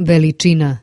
Veličina.